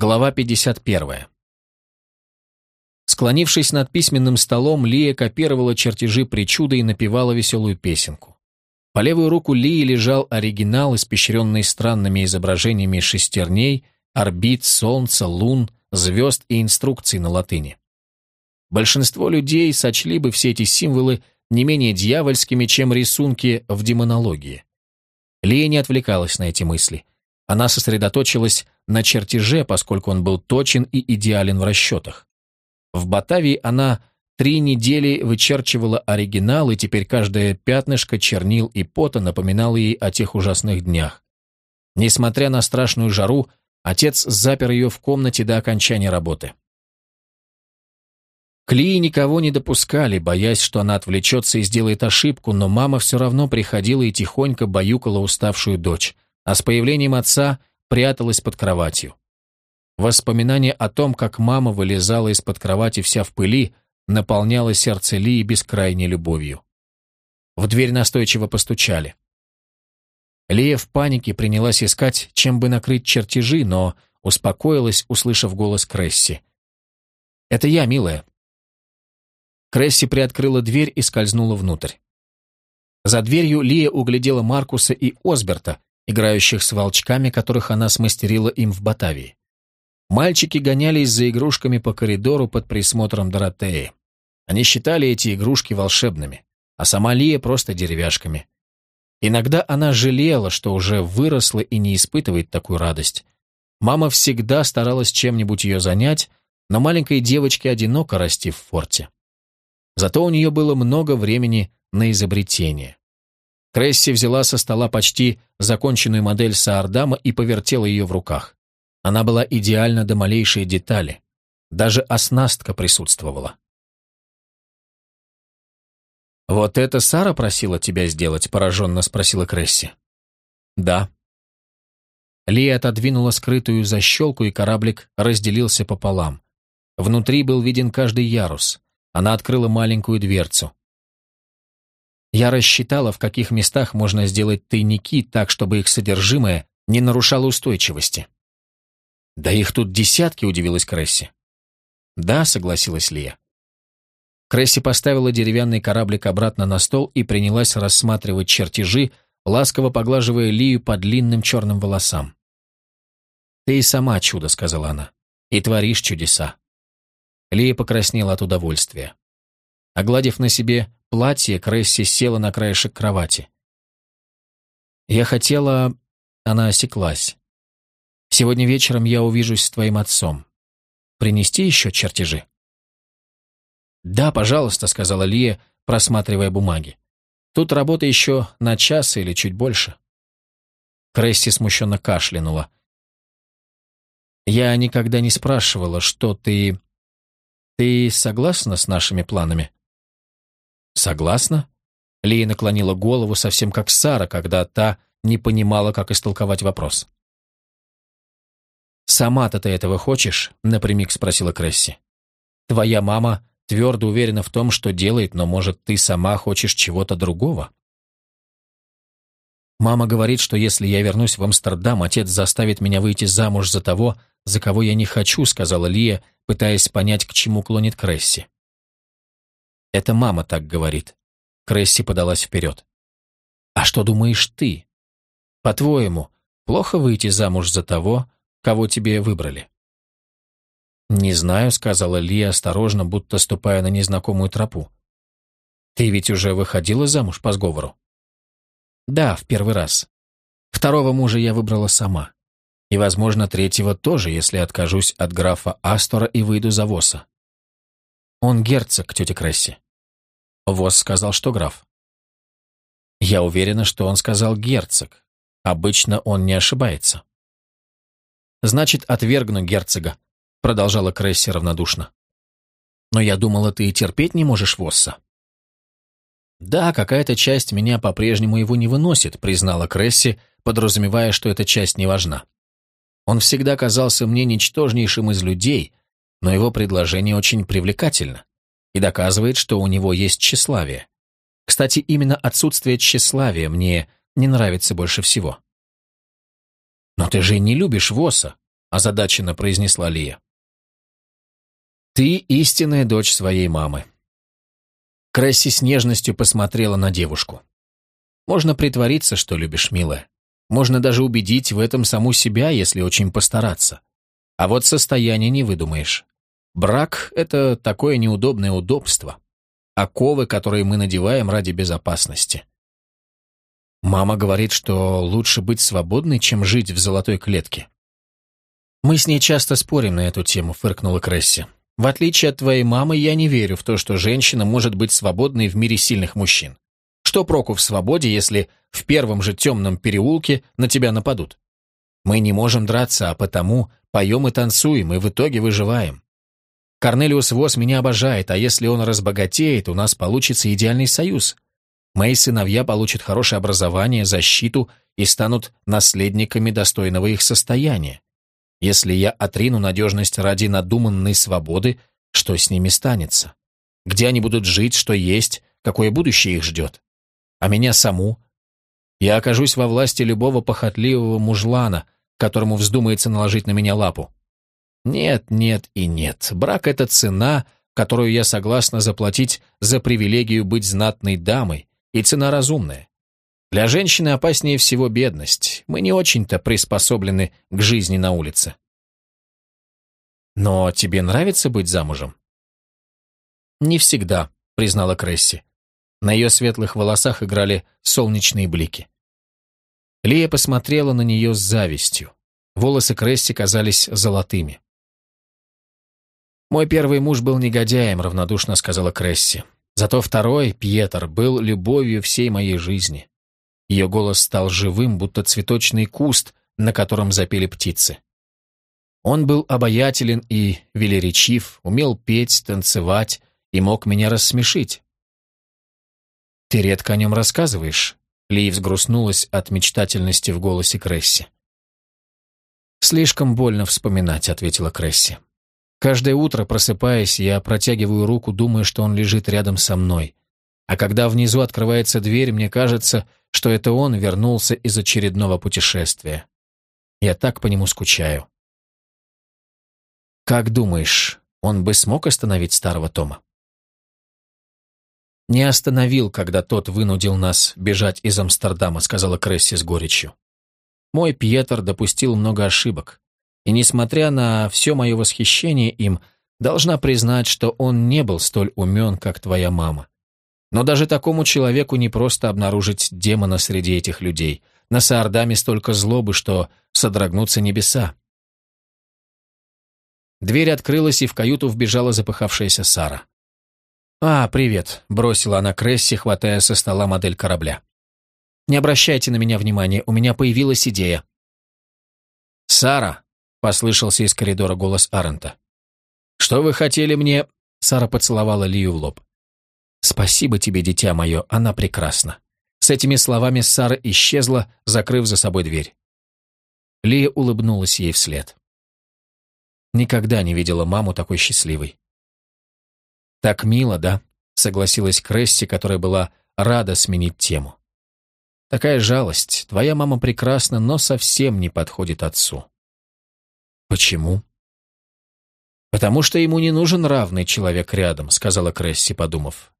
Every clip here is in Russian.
Глава 51. Склонившись над письменным столом, Лия копировала чертежи причуды и напевала веселую песенку. По левую руку Лии лежал оригинал, испещренный странными изображениями шестерней, орбит, солнца, лун, звезд и инструкций на латыни. Большинство людей сочли бы все эти символы не менее дьявольскими, чем рисунки в демонологии. Лия не отвлекалась на эти мысли. Она сосредоточилась на чертеже, поскольку он был точен и идеален в расчетах. В Батавии она три недели вычерчивала оригинал, и теперь каждое пятнышко чернил и пота напоминало ей о тех ужасных днях. Несмотря на страшную жару, отец запер ее в комнате до окончания работы. К Лии никого не допускали, боясь, что она отвлечется и сделает ошибку, но мама все равно приходила и тихонько баюкала уставшую дочь, а с появлением отца пряталась под кроватью. Воспоминание о том, как мама вылезала из-под кровати вся в пыли, наполняло сердце Лии бескрайней любовью. В дверь настойчиво постучали. Лия в панике принялась искать, чем бы накрыть чертежи, но успокоилась, услышав голос Кресси. «Это я, милая». Кресси приоткрыла дверь и скользнула внутрь. За дверью Лия углядела Маркуса и Осберта, играющих с волчками, которых она смастерила им в Батавии. Мальчики гонялись за игрушками по коридору под присмотром Доротеи. Они считали эти игрушки волшебными, а сама Лия просто деревяшками. Иногда она жалела, что уже выросла и не испытывает такую радость. Мама всегда старалась чем-нибудь ее занять, но маленькой девочке одиноко расти в форте. Зато у нее было много времени на изобретение. Кресси взяла со стола почти законченную модель Саардама и повертела ее в руках. Она была идеальна до малейшей детали. Даже оснастка присутствовала. «Вот это Сара просила тебя сделать?» – пораженно спросила Кресси. «Да». Лия отодвинула скрытую защелку, и кораблик разделился пополам. Внутри был виден каждый ярус. Она открыла маленькую дверцу. Я рассчитала, в каких местах можно сделать тайники так, чтобы их содержимое не нарушало устойчивости. «Да их тут десятки», — удивилась Кресси. «Да», — согласилась Лия. Кресси поставила деревянный кораблик обратно на стол и принялась рассматривать чертежи, ласково поглаживая Лию по длинным черным волосам. «Ты и сама чудо», — сказала она, — «и творишь чудеса». Лия покраснела от удовольствия. Огладив на себе платье, Кресси села на краешек кровати. «Я хотела...» Она осеклась. «Сегодня вечером я увижусь с твоим отцом. Принести еще чертежи?» «Да, пожалуйста», — сказала Лия, просматривая бумаги. «Тут работа еще на час или чуть больше». Кресси смущенно кашлянула. «Я никогда не спрашивала, что ты... Ты согласна с нашими планами?» «Согласна?» Лия наклонила голову совсем как Сара, когда та не понимала, как истолковать вопрос. «Сама-то ты этого хочешь?» — напрямик спросила Кресси. «Твоя мама твердо уверена в том, что делает, но, может, ты сама хочешь чего-то другого?» «Мама говорит, что если я вернусь в Амстердам, отец заставит меня выйти замуж за того, за кого я не хочу», — сказала Лия, пытаясь понять, к чему клонит Кресси. Это мама так говорит. Кресси подалась вперед. А что думаешь ты? По-твоему, плохо выйти замуж за того, кого тебе выбрали? «Не знаю», — сказала Ли осторожно, будто ступая на незнакомую тропу. «Ты ведь уже выходила замуж по сговору?» «Да, в первый раз. Второго мужа я выбрала сама. И, возможно, третьего тоже, если откажусь от графа Астора и выйду за Воса. Он герцог, тетя Кресси. Вос сказал, что граф. Я уверена, что он сказал герцог. Обычно он не ошибается. Значит, отвергну герцога, продолжала Кресси равнодушно. Но я думала, ты и терпеть не можешь Восса. Да, какая-то часть меня по-прежнему его не выносит, признала Кресси, подразумевая, что эта часть не важна. Он всегда казался мне ничтожнейшим из людей, но его предложение очень привлекательно и доказывает, что у него есть тщеславие. Кстати, именно отсутствие тщеславия мне не нравится больше всего. «Но ты же не любишь Воса. — озадаченно произнесла Лия. «Ты истинная дочь своей мамы». Кресси с нежностью посмотрела на девушку. «Можно притвориться, что любишь, милая. Можно даже убедить в этом саму себя, если очень постараться. А вот состояние не выдумаешь. Брак — это такое неудобное удобство. Оковы, которые мы надеваем ради безопасности. Мама говорит, что лучше быть свободной, чем жить в золотой клетке. Мы с ней часто спорим на эту тему, фыркнула Кресси. В отличие от твоей мамы, я не верю в то, что женщина может быть свободной в мире сильных мужчин. Что проку в свободе, если в первом же темном переулке на тебя нападут? Мы не можем драться, а потому поем и танцуем, и в итоге выживаем. Корнелиус Вос меня обожает, а если он разбогатеет, у нас получится идеальный союз. Мои сыновья получат хорошее образование, защиту и станут наследниками достойного их состояния. Если я отрину надежность ради надуманной свободы, что с ними станется? Где они будут жить, что есть, какое будущее их ждет? А меня саму? Я окажусь во власти любого похотливого мужлана, которому вздумается наложить на меня лапу. Нет, нет и нет. Брак — это цена, которую я согласна заплатить за привилегию быть знатной дамой, и цена разумная. Для женщины опаснее всего бедность. Мы не очень-то приспособлены к жизни на улице. Но тебе нравится быть замужем? Не всегда, признала Кресси. На ее светлых волосах играли солнечные блики. Лия посмотрела на нее с завистью. Волосы Кресси казались золотыми. «Мой первый муж был негодяем», — равнодушно сказала Кресси. «Зато второй, Пьетер, был любовью всей моей жизни. Ее голос стал живым, будто цветочный куст, на котором запели птицы. Он был обаятелен и велеречив, умел петь, танцевать и мог меня рассмешить. «Ты редко о нем рассказываешь», — Ли взгрустнулась от мечтательности в голосе Кресси. «Слишком больно вспоминать», — ответила Кресси. «Каждое утро, просыпаясь, я протягиваю руку, думая, что он лежит рядом со мной. А когда внизу открывается дверь, мне кажется, что это он вернулся из очередного путешествия. Я так по нему скучаю. Как думаешь, он бы смог остановить старого Тома? «Не остановил, когда тот вынудил нас бежать из Амстердама», сказала Кресси с горечью. «Мой Пьетер допустил много ошибок, и, несмотря на все мое восхищение им, должна признать, что он не был столь умен, как твоя мама. Но даже такому человеку не просто обнаружить демона среди этих людей. На Саардаме столько злобы, что содрогнутся небеса. Дверь открылась, и в каюту вбежала запыхавшаяся Сара. «А, привет», — бросила она Кресси, хватая со стола модель корабля. «Не обращайте на меня внимания, у меня появилась идея». «Сара», — послышался из коридора голос Арента. «Что вы хотели мне...» Сара поцеловала Лию в лоб. «Спасибо тебе, дитя мое, она прекрасна». С этими словами Сара исчезла, закрыв за собой дверь. Лия улыбнулась ей вслед. Никогда не видела маму такой счастливой. «Так мило, да?» — согласилась Кресси, которая была рада сменить тему. «Такая жалость. Твоя мама прекрасна, но совсем не подходит отцу». «Почему?» «Потому что ему не нужен равный человек рядом», — сказала Кресси, подумав.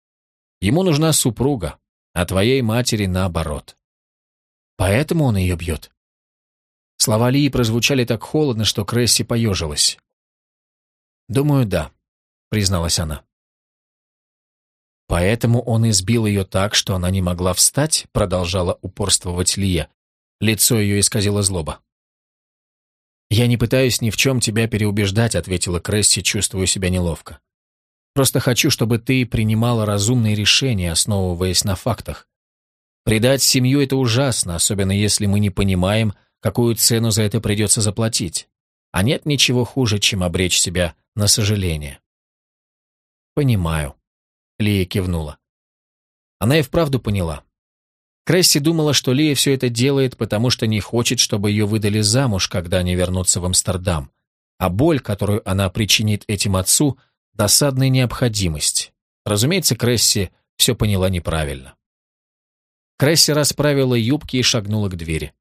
Ему нужна супруга, а твоей матери наоборот. Поэтому он ее бьет. Слова Лии прозвучали так холодно, что Кресси поежилась. «Думаю, да», — призналась она. «Поэтому он избил ее так, что она не могла встать», — продолжала упорствовать Лия. Лицо ее исказило злоба. «Я не пытаюсь ни в чем тебя переубеждать», — ответила Кресси, чувствуя себя неловко. Просто хочу, чтобы ты принимала разумные решения, основываясь на фактах. Предать семью – это ужасно, особенно если мы не понимаем, какую цену за это придется заплатить. А нет ничего хуже, чем обречь себя на сожаление. «Понимаю», — Лия кивнула. Она и вправду поняла. Кресси думала, что Лия все это делает, потому что не хочет, чтобы ее выдали замуж, когда они вернутся в Амстердам. А боль, которую она причинит этим отцу, Досадная необходимость. Разумеется, Кресси все поняла неправильно. Кресси расправила юбки и шагнула к двери.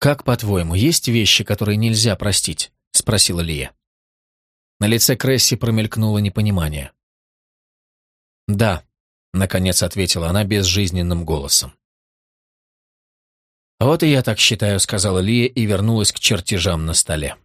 «Как, по-твоему, есть вещи, которые нельзя простить?» — спросила Лия. На лице Кресси промелькнуло непонимание. «Да», — наконец ответила она безжизненным голосом. «Вот и я так считаю», — сказала Лия и вернулась к чертежам на столе.